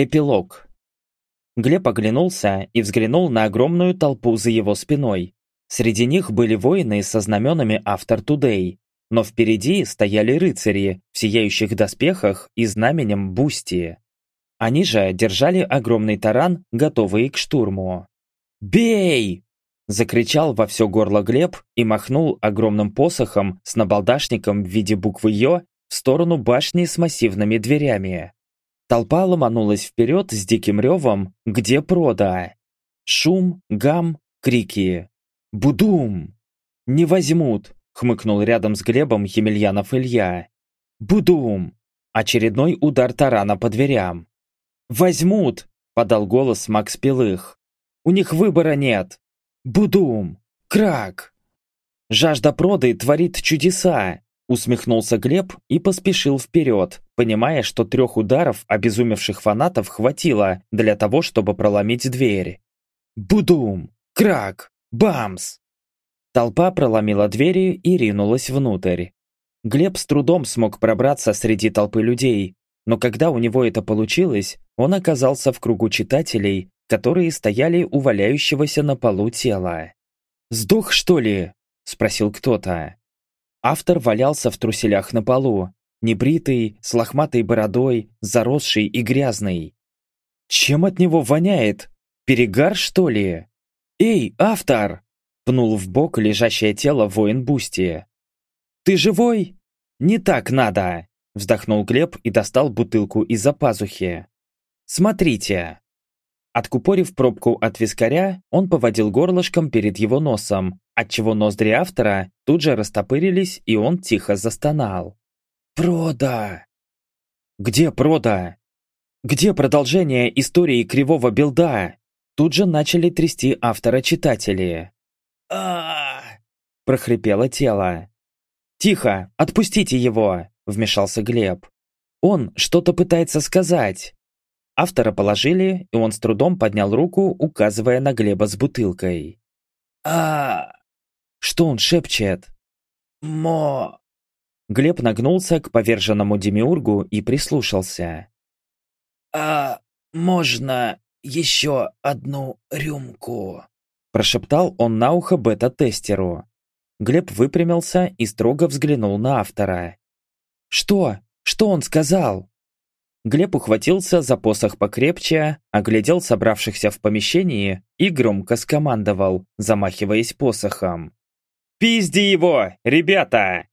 Эпилог. Глеб оглянулся и взглянул на огромную толпу за его спиной. Среди них были воины со знаменами Author Today, но впереди стояли рыцари в сияющих доспехах и знаменем Boosty. Они же держали огромный таран, готовые к штурму. «Бей!» – закричал во все горло Глеб и махнул огромным посохом с набалдашником в виде буквы «Ё» в сторону башни с массивными дверями. Толпа ломанулась вперед с диким ревом «Где прода?» Шум, гам, крики. «Будум!» «Не возьмут!» — хмыкнул рядом с Глебом Емельянов Илья. «Будум!» Очередной удар тарана по дверям. «Возьмут!» — подал голос Макс Пилых. «У них выбора нет!» «Будум! Крак!» «Жажда проды творит чудеса!» Усмехнулся Глеб и поспешил вперед, понимая, что трех ударов обезумевших фанатов хватило для того, чтобы проломить дверь. «Будум! Крак! Бамс!» Толпа проломила двери и ринулась внутрь. Глеб с трудом смог пробраться среди толпы людей, но когда у него это получилось, он оказался в кругу читателей, которые стояли у валяющегося на полу тела. «Сдох, что ли?» – спросил кто-то. Автор валялся в труселях на полу, небритый, с лохматой бородой, заросший и грязный. «Чем от него воняет? Перегар, что ли?» «Эй, автор!» – пнул в бок лежащее тело воин Boosty. «Ты живой?» «Не так надо!» – вздохнул Глеб и достал бутылку из-за пазухи. «Смотрите!» Откупорив пробку от вискаря, он поводил горлышком перед его носом, отчего ноздри автора тут же растопырились, и он тихо застонал. «Прода!» «Где Прода?» «Где продолжение истории Кривого Белда?» Тут же начали трясти автора читатели. а прохрипело тело. «Тихо! Отпустите его!» – вмешался Глеб. «Он что-то пытается сказать!» Автора положили, и он с трудом поднял руку, указывая на Глеба с бутылкой. а Что он шепчет? «Мо...» Глеб нагнулся к поверженному демиургу и прислушался. «А можно еще одну рюмку?» Прошептал он на ухо бета-тестеру. Глеб выпрямился и строго взглянул на автора. «Что? Что он сказал?» Глеб ухватился за посох покрепче, оглядел собравшихся в помещении и громко скомандовал, замахиваясь посохом. «Пизди его, ребята!»